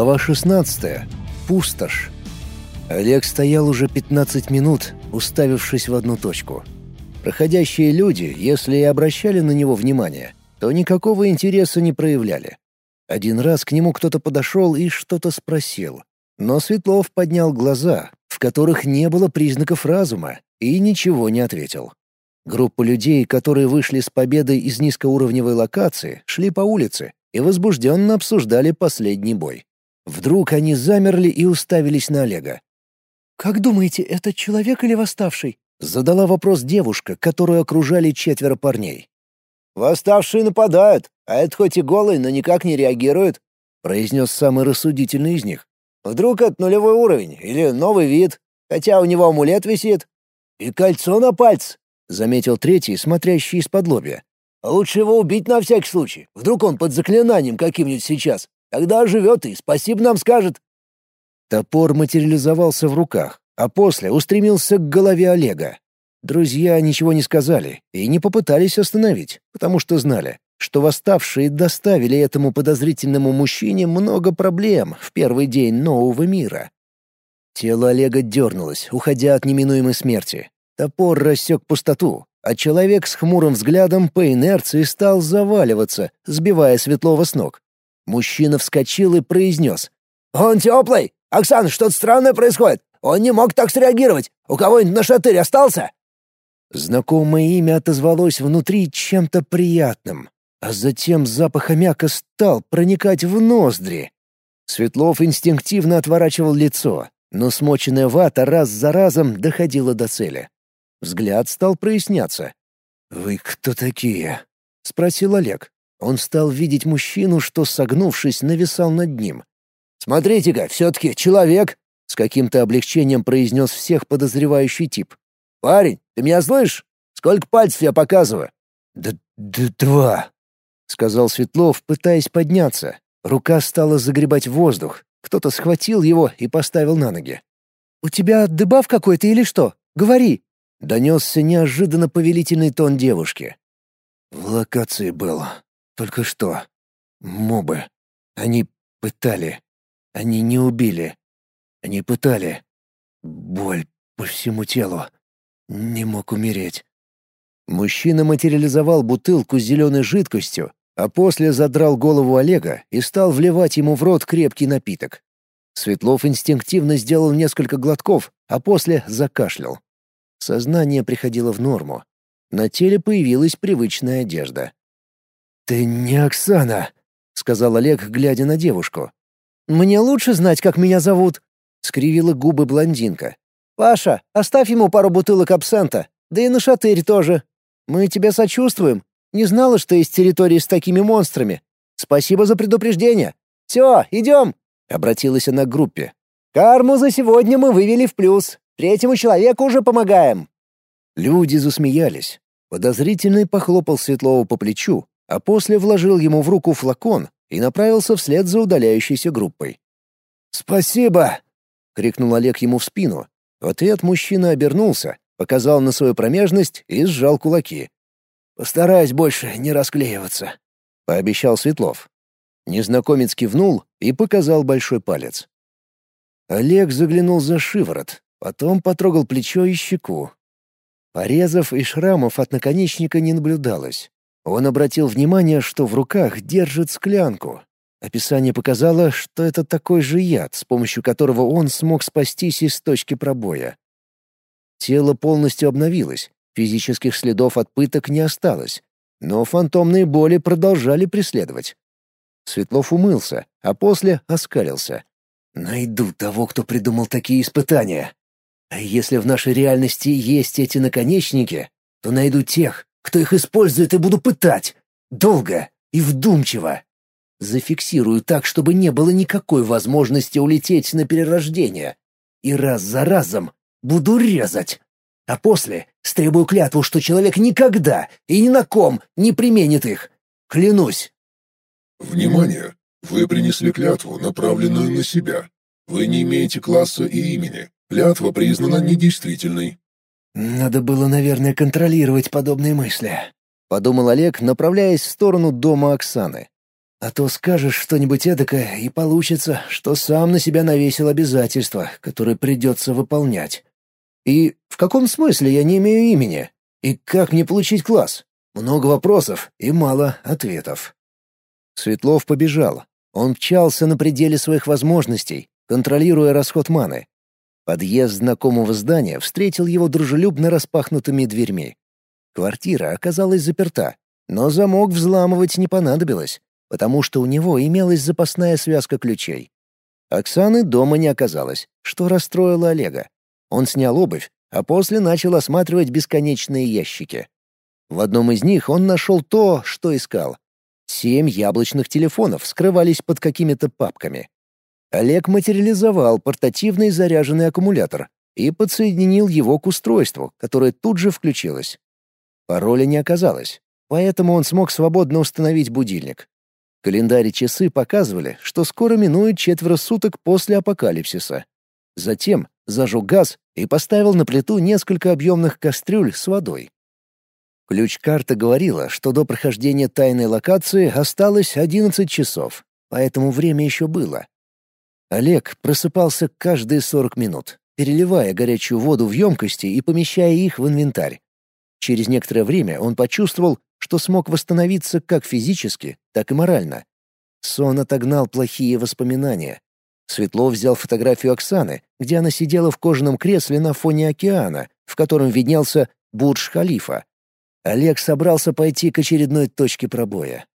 Глава 16. Пустошь. Олег стоял уже 15 минут, уставившись в одну точку. Проходящие люди, если и обращали на него внимание, то никакого интереса не проявляли. Один раз к нему кто-то подошел и что-то спросил. Но Светлов поднял глаза, в которых не было признаков разума, и ничего не ответил. Группа людей, которые вышли с победой из низкоуровневой локации, шли по улице и возбужденно обсуждали последний бой. Вдруг они замерли и уставились на Олега. «Как думаете, это человек или восставший?» — задала вопрос девушка, которую окружали четверо парней. «Восставшие нападают, а это хоть и голый, но никак не реагирует», — произнес самый рассудительный из них. «Вдруг это нулевой уровень или новый вид, хотя у него амулет висит. И кольцо на пальце», — заметил третий, смотрящий из-под лобья. «Лучше его убить на всякий случай. Вдруг он под заклинанием каким-нибудь сейчас. Тогда живет и спасибо нам скажет». Топор материализовался в руках, а после устремился к голове Олега. Друзья ничего не сказали и не попытались остановить, потому что знали, что восставшие доставили этому подозрительному мужчине много проблем в первый день нового мира. Тело Олега дернулось, уходя от неминуемой смерти. Топор рассек пустоту, а человек с хмурым взглядом по инерции стал заваливаться, сбивая Светлого с ног. Мужчина вскочил и произнес. «Он теплый! Оксана, что-то странное происходит! Он не мог так среагировать! У кого-нибудь на шатырь остался?» Знакомое имя отозвалось внутри чем-то приятным, а затем запах аммиака стал проникать в ноздри. Светлов инстинктивно отворачивал лицо, но смоченная вата раз за разом доходила до цели. Взгляд стал проясняться. «Вы кто такие?» — спросил Олег. Он стал видеть мужчину, что, согнувшись, нависал над ним. «Смотрите-ка, все-таки человек!» — с каким-то облегчением произнес всех подозревающий тип. «Парень, ты меня слышишь? Сколько пальцев я показываю?» «Да, да два», — сказал Светлов, пытаясь подняться. Рука стала загребать воздух. Кто-то схватил его и поставил на ноги. «У тебя дебаф какой-то или что? Говори!» — донесся неожиданно повелительный тон девушки. «В локации был. Только что. Мобы. Они пытали. Они не убили. Они пытали. Боль по всему телу. Не мог умереть. Мужчина материализовал бутылку с зеленой жидкостью, а после задрал голову Олега и стал вливать ему в рот крепкий напиток. Светлов инстинктивно сделал несколько глотков, а после закашлял. Сознание приходило в норму. На теле появилась привычная одежда. «Ты не Оксана», — сказал Олег, глядя на девушку. «Мне лучше знать, как меня зовут», — скривила губы блондинка. «Паша, оставь ему пару бутылок абсента, да и на шатырь тоже. Мы тебе сочувствуем. Не знала, что есть территории с такими монстрами. Спасибо за предупреждение. Все, идем», — обратилась она к группе. «Карму за сегодня мы вывели в плюс. Третьему человеку уже помогаем». Люди засмеялись. Подозрительный похлопал Светлова по плечу, а после вложил ему в руку флакон и направился вслед за удаляющейся группой. «Спасибо!» — крикнул Олег ему в спину. В ответ мужчина обернулся, показал на свою промежность и сжал кулаки. «Постараюсь больше не расклеиваться», — пообещал Светлов. Незнакомец кивнул и показал большой палец. Олег заглянул за шиворот, потом потрогал плечо и щеку. Порезов и шрамов от наконечника не наблюдалось. Он обратил внимание, что в руках держит склянку. Описание показало, что это такой же яд, с помощью которого он смог спастись из точки пробоя. Тело полностью обновилось, физических следов от пыток не осталось, но фантомные боли продолжали преследовать. Светлов умылся, а после оскалился. «Найду того, кто придумал такие испытания. А если в нашей реальности есть эти наконечники, то найду тех, кто их использует, и буду пытать. Долго и вдумчиво. Зафиксирую так, чтобы не было никакой возможности улететь на перерождение. И раз за разом буду резать. А после стребую клятву, что человек никогда и ни на ком не применит их. Клянусь. Внимание! Вы принесли клятву, направленную на себя. Вы не имеете класса и имени. Клятва признана недействительной. «Надо было, наверное, контролировать подобные мысли», — подумал Олег, направляясь в сторону дома Оксаны. А то скажешь что-нибудь эдакое, и получится, что сам на себя навесил обязательства, которые придется выполнять. И в каком смысле я не имею имени? И как мне получить класс? Много вопросов и мало ответов. Светлов побежал. Он мчался на пределе своих возможностей, контролируя расход маны. Подъезд знакомого здания встретил его дружелюбно распахнутыми дверьми. Квартира оказалась заперта, но замок взламывать не понадобилось, потому что у него имелась запасная связка ключей. Оксаны дома не оказалось, что расстроило Олега. Он снял обувь, а после начал осматривать бесконечные ящики. В одном из них он нашел то, что искал. Семь яблочных телефонов скрывались под какими-то папками. Олег материализовал портативный заряженный аккумулятор и подсоединил его к устройству, которое тут же включилось. Пароля не оказалось, поэтому он смог свободно установить будильник. Календарь и часы показывали, что скоро минует четверо суток после апокалипсиса. Затем зажег газ и поставил на плиту несколько объемных кастрюль с водой. Ключ-карта говорила, что до прохождения тайной локации осталось 11 часов, поэтому время еще было. Олег просыпался каждые 40 минут, переливая горячую воду в емкости и помещая их в инвентарь. Через некоторое время он почувствовал, что смог восстановиться как физически, так и морально. Сон отогнал плохие воспоминания. Светлов взял фотографию Оксаны, где она сидела в кожаном кресле на фоне океана, в котором виднелся Бурдж-Халифа. Олег собрался пойти к очередной точке пробоя.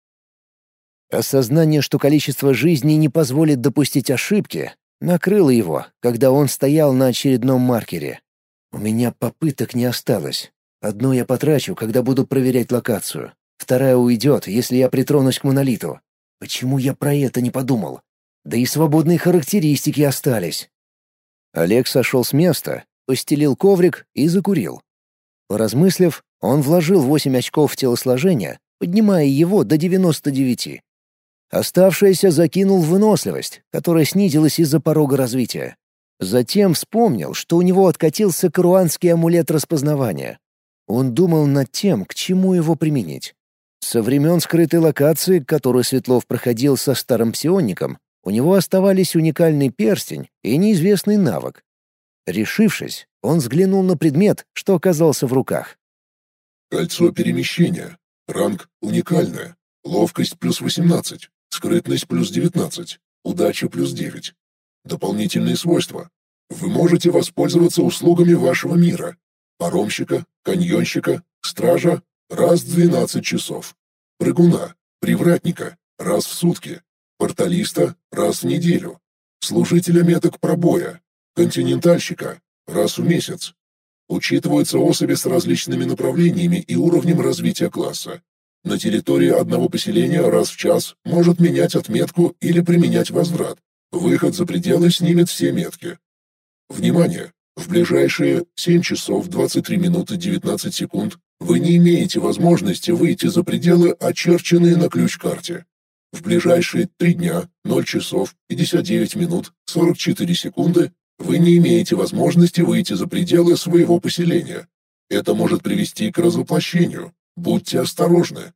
Осознание, что количество жизней не позволит допустить ошибки, накрыло его, когда он стоял на очередном маркере. «У меня попыток не осталось. Одну я потрачу, когда буду проверять локацию. Вторая уйдет, если я притронусь к монолиту. Почему я про это не подумал? Да и свободные характеристики остались». Олег сошел с места, постелил коврик и закурил. Поразмыслив, он вложил восемь очков в телосложение, поднимая его до 99. Оставшееся закинул выносливость, которая снизилась из-за порога развития. Затем вспомнил, что у него откатился каруанский амулет распознавания. Он думал над тем, к чему его применить. Со времен скрытой локации, которую Светлов проходил со старым псионником, у него оставались уникальный перстень и неизвестный навык. Решившись, он взглянул на предмет, что оказался в руках. «Кольцо перемещения. Ранг уникальное. Ловкость плюс 18. Скрытность плюс 19. Удача плюс 9. Дополнительные свойства. Вы можете воспользоваться услугами вашего мира. Паромщика, каньонщика, стража раз в 12 часов. Прыгуна, привратника раз в сутки. Порталиста раз в неделю. Служителя меток пробоя, континентальщика раз в месяц. Учитываются особи с различными направлениями и уровнем развития класса. На территории одного поселения раз в час может менять отметку или применять возврат. Выход за пределы снимет все метки. Внимание! В ближайшие 7 часов 23 минуты 19 секунд вы не имеете возможности выйти за пределы, очерченные на ключ-карте. В ближайшие 3 дня 0 часов 59 минут 44 секунды вы не имеете возможности выйти за пределы своего поселения. Это может привести к развоплощению, Будьте осторожны.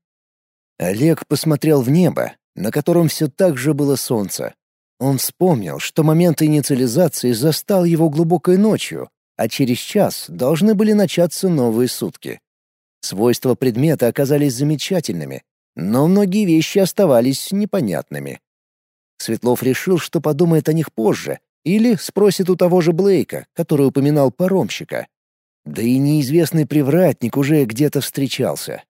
Олег посмотрел в небо, на котором все так же было солнце. Он вспомнил, что момент инициализации застал его глубокой ночью, а через час должны были начаться новые сутки. Свойства предмета оказались замечательными, но многие вещи оставались непонятными. Светлов решил, что подумает о них позже, или спросит у того же Блейка, который упоминал паромщика. Да и неизвестный привратник уже где-то встречался.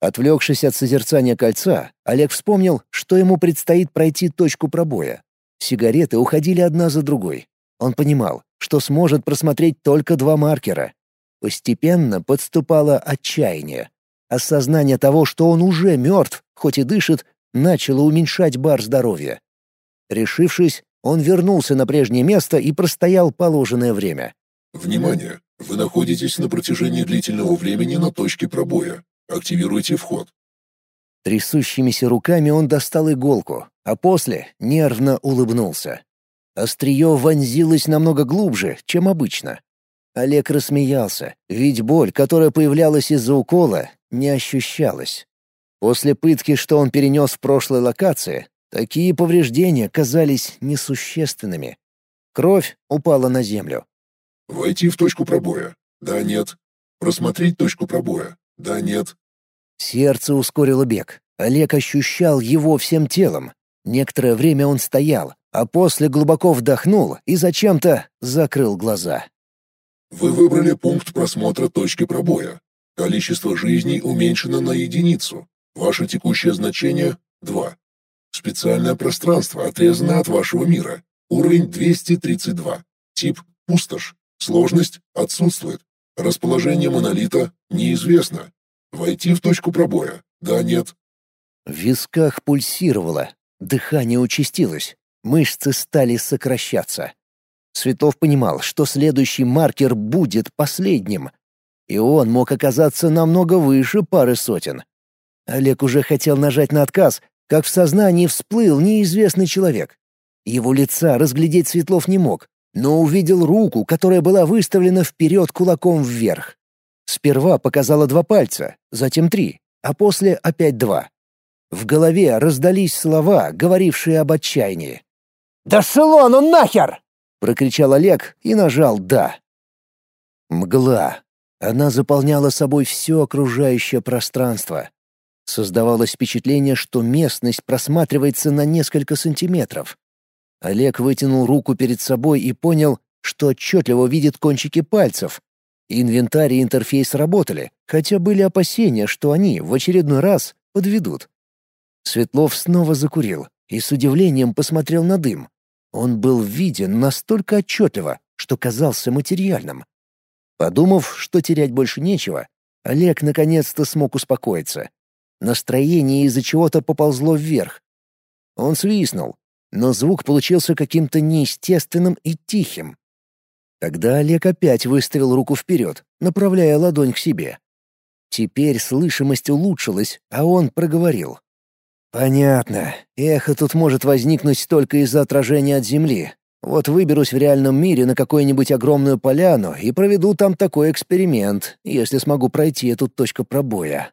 Отвлекшись от созерцания кольца, Олег вспомнил, что ему предстоит пройти точку пробоя. Сигареты уходили одна за другой. Он понимал, что сможет просмотреть только два маркера. Постепенно подступало отчаяние. Осознание того, что он уже мертв, хоть и дышит, начало уменьшать бар здоровья. Решившись, он вернулся на прежнее место и простоял положенное время. «Внимание! Вы находитесь на протяжении длительного времени на точке пробоя. Активируйте вход. Трясущимися руками он достал иголку, а после нервно улыбнулся. Острие вонзилось намного глубже, чем обычно. Олег рассмеялся, ведь боль, которая появлялась из-за укола, не ощущалась. После пытки, что он перенес в прошлой локации, такие повреждения казались несущественными. Кровь упала на землю. «Войти в точку пробоя. Да, нет. Просмотреть точку пробоя. Да, нет». Сердце ускорило бег. Олег ощущал его всем телом. Некоторое время он стоял, а после глубоко вдохнул и зачем-то закрыл глаза. Вы выбрали пункт просмотра точки пробоя. Количество жизней уменьшено на единицу. Ваше текущее значение — 2. Специальное пространство отрезано от вашего мира. Уровень 232. Тип — пустошь. Сложность — отсутствует. Расположение монолита — неизвестно. Войти в точку пробоя. Да, нет. В висках пульсировало, дыхание участилось, мышцы стали сокращаться. Светлов понимал, что следующий маркер будет последним, и он мог оказаться намного выше пары сотен. Олег уже хотел нажать на отказ, как в сознании всплыл неизвестный человек. Его лица разглядеть Светлов не мог, но увидел руку, которая была выставлена вперед кулаком вверх. Сперва показала два пальца, затем три, а после опять два. В голове раздались слова, говорившие об отчаянии. «Да шелон он нахер!» — прокричал Олег и нажал «да». Мгла. Она заполняла собой все окружающее пространство. Создавалось впечатление, что местность просматривается на несколько сантиметров. Олег вытянул руку перед собой и понял, что отчетливо видит кончики пальцев. Инвентарь и интерфейс работали, хотя были опасения, что они в очередной раз подведут. Светлов снова закурил и с удивлением посмотрел на дым. Он был виден настолько отчетливо, что казался материальным. Подумав, что терять больше нечего, Олег наконец-то смог успокоиться. Настроение из-за чего-то поползло вверх. Он свистнул, но звук получился каким-то неестественным и тихим. Тогда Олег опять выставил руку вперед, направляя ладонь к себе. Теперь слышимость улучшилась, а он проговорил. «Понятно. Эхо тут может возникнуть только из-за отражения от Земли. Вот выберусь в реальном мире на какую-нибудь огромную поляну и проведу там такой эксперимент, если смогу пройти эту точку пробоя.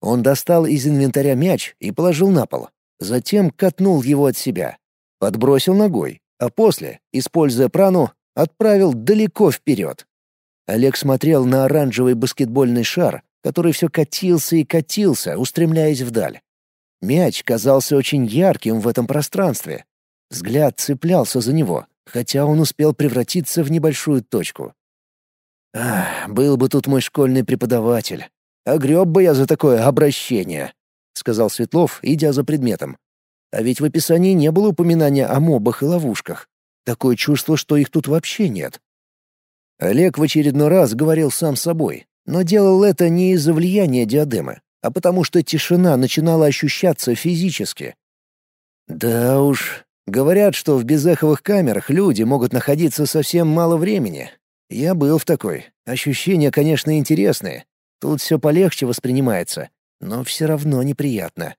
Он достал из инвентаря мяч и положил на пол. Затем катнул его от себя. Подбросил ногой, а после, используя прану, отправил далеко вперед. Олег смотрел на оранжевый баскетбольный шар, который все катился и катился, устремляясь вдаль. Мяч казался очень ярким в этом пространстве. Взгляд цеплялся за него, хотя он успел превратиться в небольшую точку. «Ах, был бы тут мой школьный преподаватель. «Огреб бы я за такое обращение», — сказал Светлов, идя за предметом. А ведь в описании не было упоминания о мобах и ловушках. Такое чувство, что их тут вообще нет. Олег в очередной раз говорил сам собой, но делал это не из-за влияния диадемы, а потому что тишина начинала ощущаться физически. Да уж, говорят, что в безэховых камерах люди могут находиться совсем мало времени. Я был в такой. Ощущения, конечно, интересные, Тут все полегче воспринимается, но все равно неприятно.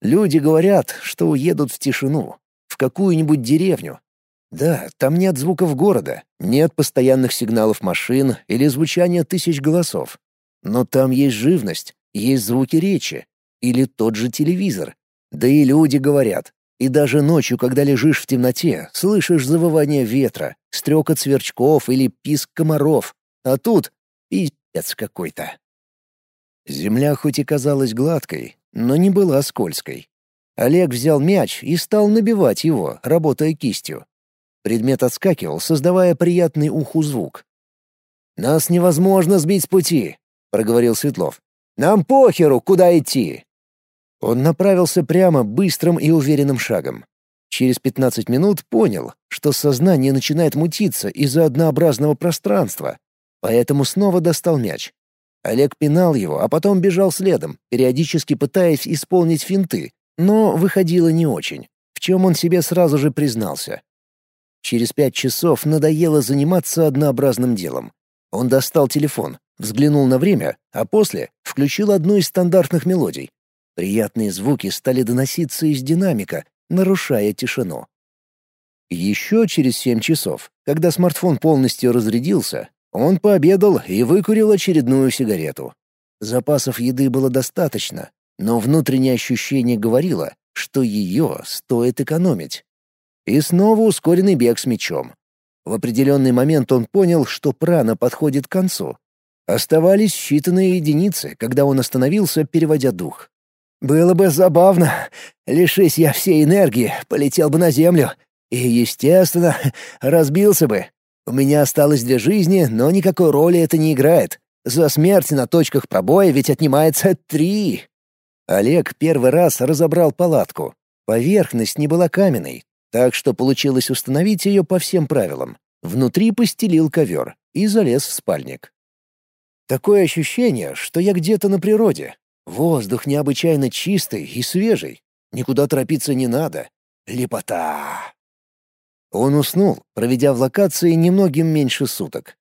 Люди говорят, что уедут в тишину, в какую-нибудь деревню. Да, там нет звуков города, нет постоянных сигналов машин или звучания тысяч голосов. Но там есть живность, есть звуки речи или тот же телевизор. Да и люди говорят. И даже ночью, когда лежишь в темноте, слышишь завывание ветра, стрекот сверчков или писк комаров. А тут пиздец какой-то. Земля хоть и казалась гладкой, но не была скользкой. Олег взял мяч и стал набивать его, работая кистью. Предмет отскакивал, создавая приятный уху звук. «Нас невозможно сбить с пути», — проговорил Светлов. «Нам похеру, куда идти». Он направился прямо быстрым и уверенным шагом. Через пятнадцать минут понял, что сознание начинает мутиться из-за однообразного пространства, поэтому снова достал мяч. Олег пинал его, а потом бежал следом, периодически пытаясь исполнить финты, но выходило не очень, в чем он себе сразу же признался. Через пять часов надоело заниматься однообразным делом. Он достал телефон, взглянул на время, а после включил одну из стандартных мелодий. Приятные звуки стали доноситься из динамика, нарушая тишину. Еще через семь часов, когда смартфон полностью разрядился, он пообедал и выкурил очередную сигарету. Запасов еды было достаточно, но внутреннее ощущение говорило, что ее стоит экономить. И снова ускоренный бег с мечом. В определенный момент он понял, что прана подходит к концу. Оставались считанные единицы, когда он остановился, переводя дух. «Было бы забавно. Лишись я всей энергии, полетел бы на землю. И, естественно, разбился бы. У меня осталось две жизни, но никакой роли это не играет. За смерть на точках пробоя ведь отнимается три». Олег первый раз разобрал палатку. Поверхность не была каменной, так что получилось установить ее по всем правилам. Внутри постелил ковер и залез в спальник. Такое ощущение, что я где-то на природе. Воздух необычайно чистый и свежий. Никуда торопиться не надо. Лепота. Он уснул, проведя в локации немногим меньше суток.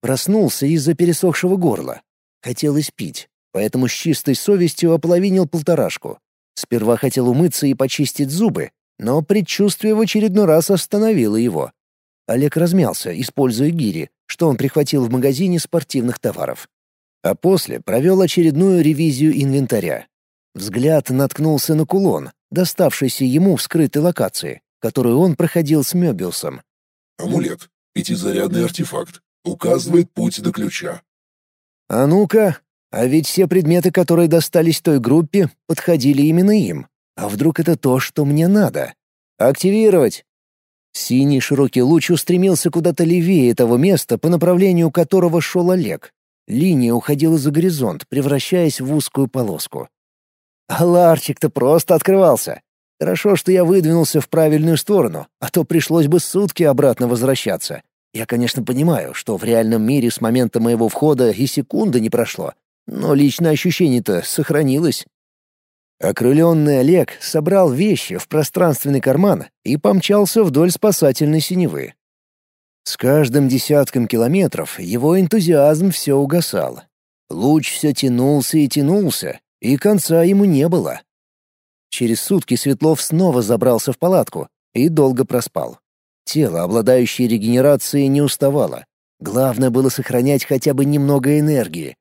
Проснулся из-за пересохшего горла. Хотелось пить, поэтому с чистой совестью ополовинил полторашку. Сперва хотел умыться и почистить зубы, но предчувствие в очередной раз остановило его. Олег размялся, используя гири, что он прихватил в магазине спортивных товаров. А после провел очередную ревизию инвентаря. Взгляд наткнулся на кулон, доставшийся ему в скрытой локации, которую он проходил с Мёбиусом. Амулет. Пятизарядный артефакт. Указывает путь до ключа. А ну-ка, а ведь все предметы, которые достались той группе, подходили именно им. А вдруг это то, что мне надо? Активировать! Синий широкий луч устремился куда-то левее того места, по направлению которого шел Олег. Линия уходила за горизонт, превращаясь в узкую полоску. А ларчик-то просто открывался. Хорошо, что я выдвинулся в правильную сторону, а то пришлось бы сутки обратно возвращаться. Я, конечно, понимаю, что в реальном мире с момента моего входа и секунды не прошло, но личное ощущение-то сохранилось. Окрыленный Олег собрал вещи в пространственный карман и помчался вдоль спасательной синевы. С каждым десятком километров его энтузиазм все угасал. Луч все тянулся и тянулся, и конца ему не было. Через сутки Светлов снова забрался в палатку и долго проспал. Тело, обладающее регенерацией, не уставало. Главное было сохранять хотя бы немного энергии.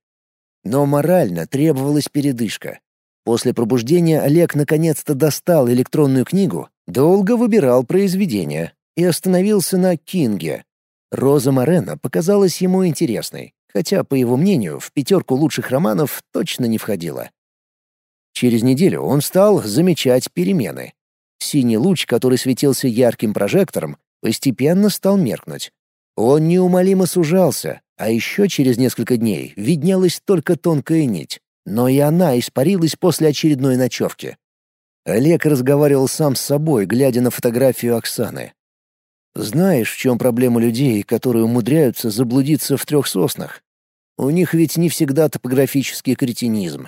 Но морально требовалась передышка. После пробуждения Олег наконец-то достал электронную книгу, долго выбирал произведение и остановился на «Кинге». Роза Морена показалась ему интересной, хотя, по его мнению, в пятерку лучших романов точно не входила. Через неделю он стал замечать перемены. Синий луч, который светился ярким прожектором, постепенно стал меркнуть. Он неумолимо сужался, а еще через несколько дней виднелась только тонкая нить но и она испарилась после очередной ночевки. Олег разговаривал сам с собой, глядя на фотографию Оксаны. «Знаешь, в чем проблема людей, которые умудряются заблудиться в трех соснах? У них ведь не всегда топографический кретинизм.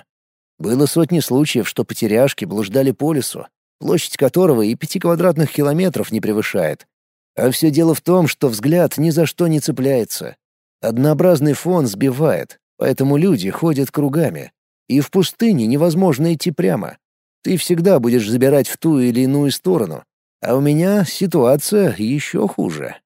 Было сотни случаев, что потеряшки блуждали по лесу, площадь которого и пяти квадратных километров не превышает. А все дело в том, что взгляд ни за что не цепляется. Однообразный фон сбивает, поэтому люди ходят кругами, и в пустыне невозможно идти прямо. Ты всегда будешь забирать в ту или иную сторону. А у меня ситуация еще хуже.